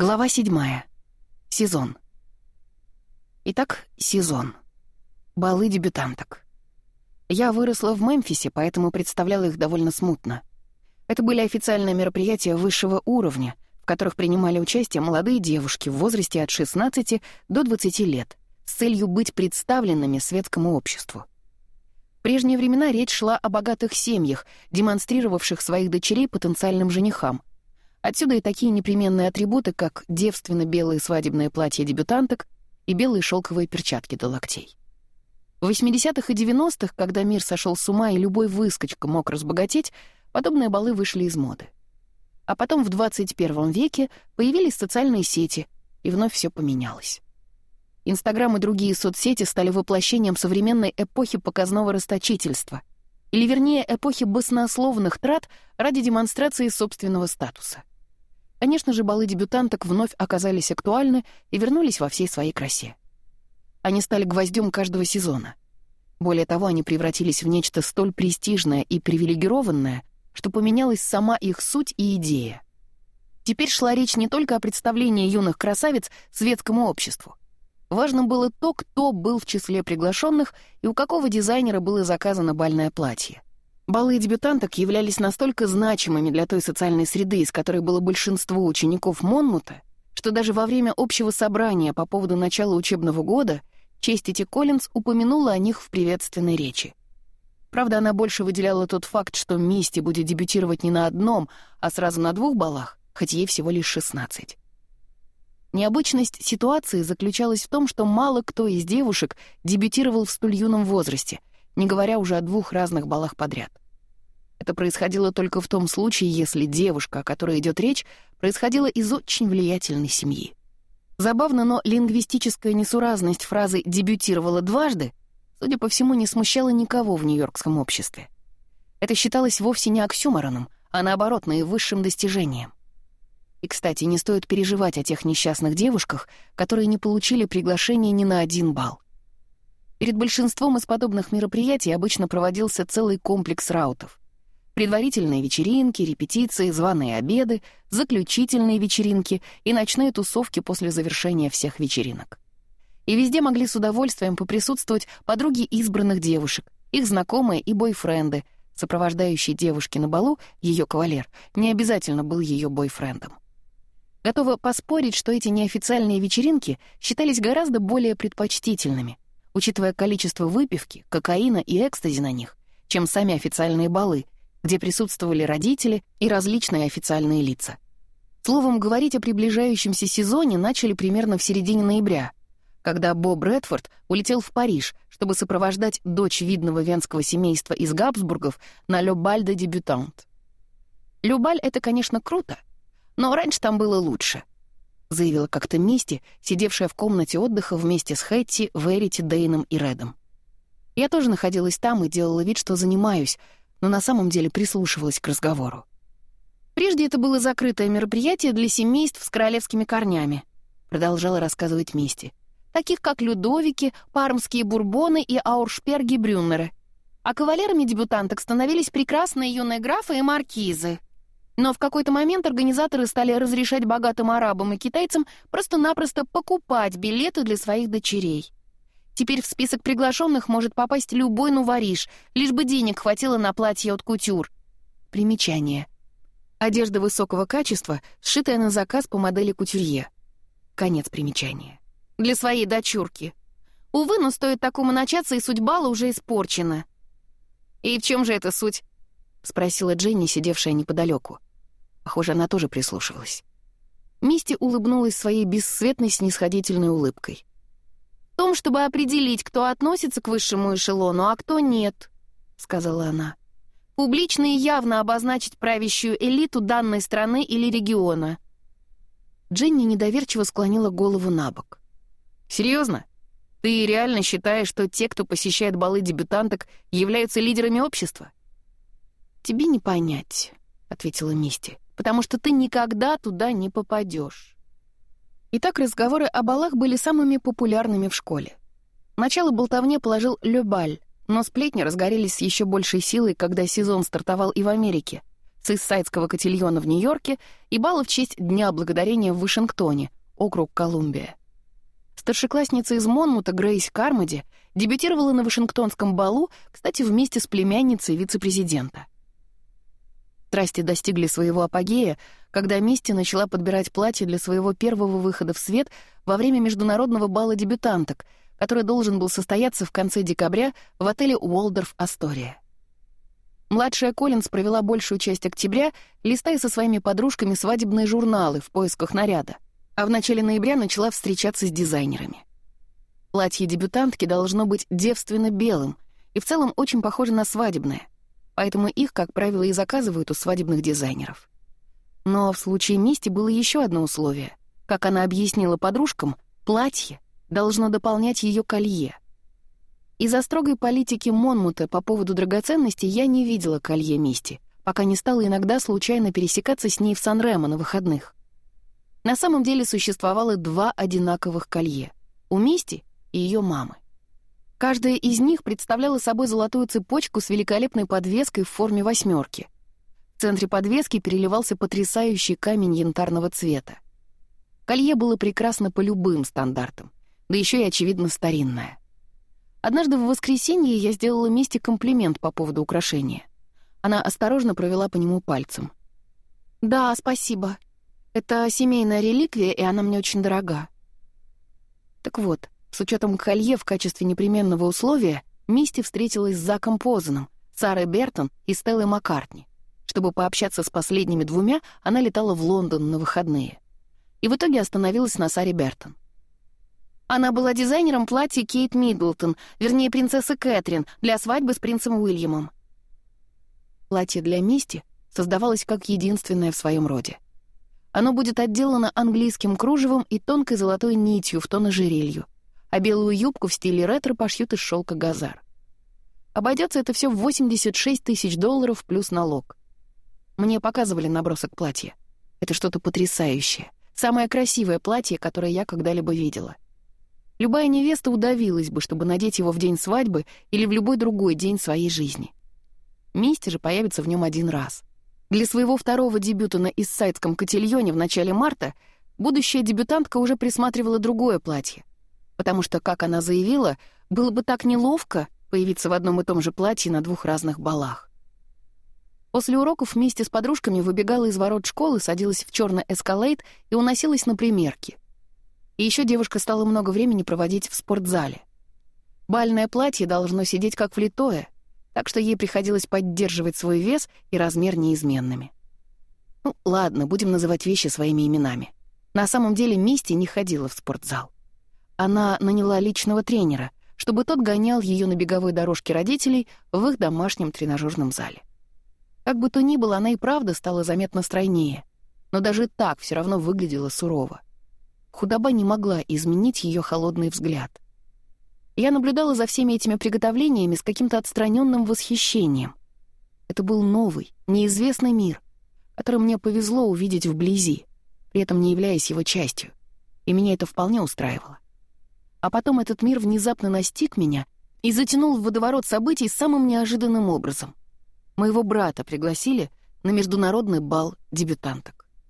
Глава 7. Сезон. Итак, сезон. Балы дебютанток. Я выросла в Мемфисе, поэтому представляла их довольно смутно. Это были официальные мероприятия высшего уровня, в которых принимали участие молодые девушки в возрасте от 16 до 20 лет с целью быть представленными светскому обществу. В прежние времена речь шла о богатых семьях, демонстрировавших своих дочерей потенциальным женихам, Отсюда и такие непременные атрибуты, как девственно-белые свадебные платья дебютанток и белые шелковые перчатки до локтей. В 80-х и 90-х, когда мир сошел с ума и любой выскочка мог разбогатеть, подобные балы вышли из моды. А потом в 21 веке появились социальные сети, и вновь все поменялось. Инстаграм и другие соцсети стали воплощением современной эпохи показного расточительства, или вернее эпохи баснословных трат ради демонстрации собственного статуса. Конечно же, балы дебютанток вновь оказались актуальны и вернулись во всей своей красе. Они стали гвоздем каждого сезона. Более того, они превратились в нечто столь престижное и привилегированное, что поменялась сама их суть и идея. Теперь шла речь не только о представлении юных красавиц светскому обществу. Важно было то, кто был в числе приглашенных и у какого дизайнера было заказано бальное платье. Балы дебютанток являлись настолько значимыми для той социальной среды, из которой было большинство учеников Монмута, что даже во время общего собрания по поводу начала учебного года Честити Коллинз упомянула о них в приветственной речи. Правда, она больше выделяла тот факт, что Мисти будет дебютировать не на одном, а сразу на двух балах, хоть ей всего лишь 16. Необычность ситуации заключалась в том, что мало кто из девушек дебютировал в столь юном возрасте — не говоря уже о двух разных балах подряд. Это происходило только в том случае, если девушка, о которой идет речь, происходила из очень влиятельной семьи. Забавно, но лингвистическая несуразность фразы «дебютировала дважды», судя по всему, не смущала никого в нью-йоркском обществе. Это считалось вовсе не оксюмороном, а наоборот, наивысшим достижением. И, кстати, не стоит переживать о тех несчастных девушках, которые не получили приглашение ни на один бал. Перед большинством из подобных мероприятий обычно проводился целый комплекс раутов. Предварительные вечеринки, репетиции, званые обеды, заключительные вечеринки и ночные тусовки после завершения всех вечеринок. И везде могли с удовольствием поприсутствовать подруги избранных девушек, их знакомые и бойфренды. Сопровождающий девушки на балу, ее кавалер, не обязательно был ее бойфрендом. Готова поспорить, что эти неофициальные вечеринки считались гораздо более предпочтительными — учитывая количество выпивки, кокаина и экстази на них, чем сами официальные балы, где присутствовали родители и различные официальные лица. Словом, говорить о приближающемся сезоне начали примерно в середине ноября, когда Боб Редфорд улетел в Париж, чтобы сопровождать дочь видного венского семейства из Габсбургов на Любаль де Дебютант. Любаль — это, конечно, круто, но раньше там было лучше. — заявила как-то Мисти, сидевшая в комнате отдыха вместе с Хэтти, Верити, Дейном и Редом. Я тоже находилась там и делала вид, что занимаюсь, но на самом деле прислушивалась к разговору. Прежде это было закрытое мероприятие для семейств с королевскими корнями, продолжала рассказывать Мисти, таких как Людовики, Пармские бурбоны и Ауршперги Брюннеры. А кавалерами дебютанток становились прекрасные юные графы и маркизы — но в какой-то момент организаторы стали разрешать богатым арабам и китайцам просто-напросто покупать билеты для своих дочерей. Теперь в список приглашенных может попасть любой нувариш, лишь бы денег хватило на платье от кутюр. Примечание. Одежда высокого качества, сшитая на заказ по модели кутюрье. Конец примечания. Для своей дочурки. Увы, но стоит такому начаться, и судьба бала уже испорчена. «И в чем же эта суть?» — спросила Дженни, сидевшая неподалеку. Похоже, она тоже прислушивалась. Мисти улыбнулась своей бесцветной снисходительной улыбкой. «В том, чтобы определить, кто относится к высшему эшелону, а кто нет», — сказала она. «Публично и явно обозначить правящую элиту данной страны или региона». Дженни недоверчиво склонила голову на бок. «Серьезно? Ты реально считаешь, что те, кто посещает балы дебютанток, являются лидерами общества?» «Тебе не понять», — ответила Мисти потому что ты никогда туда не попадешь. Итак, разговоры о балах были самыми популярными в школе. Начало болтовне положил Любаль, но сплетни разгорелись с еще большей силой, когда сезон стартовал и в Америке, с Иссайдского котельона в Нью-Йорке и бала в честь Дня Благодарения в Вашингтоне, округ Колумбия. Старшеклассница из Монмута Грейс Кармоди дебютировала на Вашингтонском балу, кстати, вместе с племянницей вице-президента — Страсти достигли своего апогея, когда Мисти начала подбирать платье для своего первого выхода в свет во время международного бала дебютанток, который должен был состояться в конце декабря в отеле «Уолдорф Астория». Младшая Коллинз провела большую часть октября, листая со своими подружками свадебные журналы в поисках наряда, а в начале ноября начала встречаться с дизайнерами. Платье дебютантки должно быть девственно белым и в целом очень похоже на свадебное — поэтому их, как правило, и заказывают у свадебных дизайнеров. Но в случае Мисти было еще одно условие. Как она объяснила подружкам, платье должно дополнять ее колье. Из-за строгой политики Монмута по поводу драгоценностей я не видела колье Мисти, пока не стала иногда случайно пересекаться с ней в сан на выходных. На самом деле существовало два одинаковых колье — у Мисти и ее мамы. Каждая из них представляла собой золотую цепочку с великолепной подвеской в форме восьмерки. В центре подвески переливался потрясающий камень янтарного цвета. Колье было прекрасно по любым стандартам, да еще и, очевидно, старинное. Однажды в воскресенье я сделала Месте комплимент по поводу украшения. Она осторожно провела по нему пальцем. «Да, спасибо. Это семейная реликвия, и она мне очень дорога». Так вот, с учетом колье в качестве непременного условия Мисти встретилась с Заком Позаном, Сарой Бертон и Стеллой Маккартни. Чтобы пообщаться с последними двумя, она летала в Лондон на выходные. И в итоге остановилась на Саре Бертон. Она была дизайнером платья Кейт Миддлтон, вернее, принцессы Кэтрин, для свадьбы с принцем Уильямом. Платье для Мисти создавалось как единственное в своем роде. Оно будет отделано английским кружевом и тонкой золотой нитью в тон ожерелью — а белую юбку в стиле ретро пошьют из шелка газар. Обойдется это все в 86 тысяч долларов плюс налог. Мне показывали набросок платья. Это что-то потрясающее. Самое красивое платье, которое я когда-либо видела. Любая невеста удавилась бы, чтобы надеть его в день свадьбы или в любой другой день своей жизни. Мисти же появится в нем один раз. Для своего второго дебюта на Иссайдском котельоне в начале марта будущая дебютантка уже присматривала другое платье, потому что, как она заявила, было бы так неловко появиться в одном и том же платье на двух разных балах. После уроков вместе с подружками выбегала из ворот школы, садилась в черный эскалейт и уносилась на примерки. И еще девушка стала много времени проводить в спортзале. Бальное платье должно сидеть как влитое, так что ей приходилось поддерживать свой вес и размер неизменными. Ну, ладно, будем называть вещи своими именами. На самом деле Мисти не ходила в спортзал. Она наняла личного тренера, чтобы тот гонял ее на беговой дорожке родителей в их домашнем тренажерном зале. Как бы то ни было, она и правда стала заметно стройнее, но даже так все равно выглядела сурово. Худоба не могла изменить ее холодный взгляд. Я наблюдала за всеми этими приготовлениями с каким-то отстраненным восхищением. Это был новый, неизвестный мир, который мне повезло увидеть вблизи, при этом не являясь его частью, и меня это вполне устраивало. А потом этот мир внезапно настиг меня и затянул в водоворот событий самым неожиданным образом. Моего брата пригласили на международный бал дебютанток.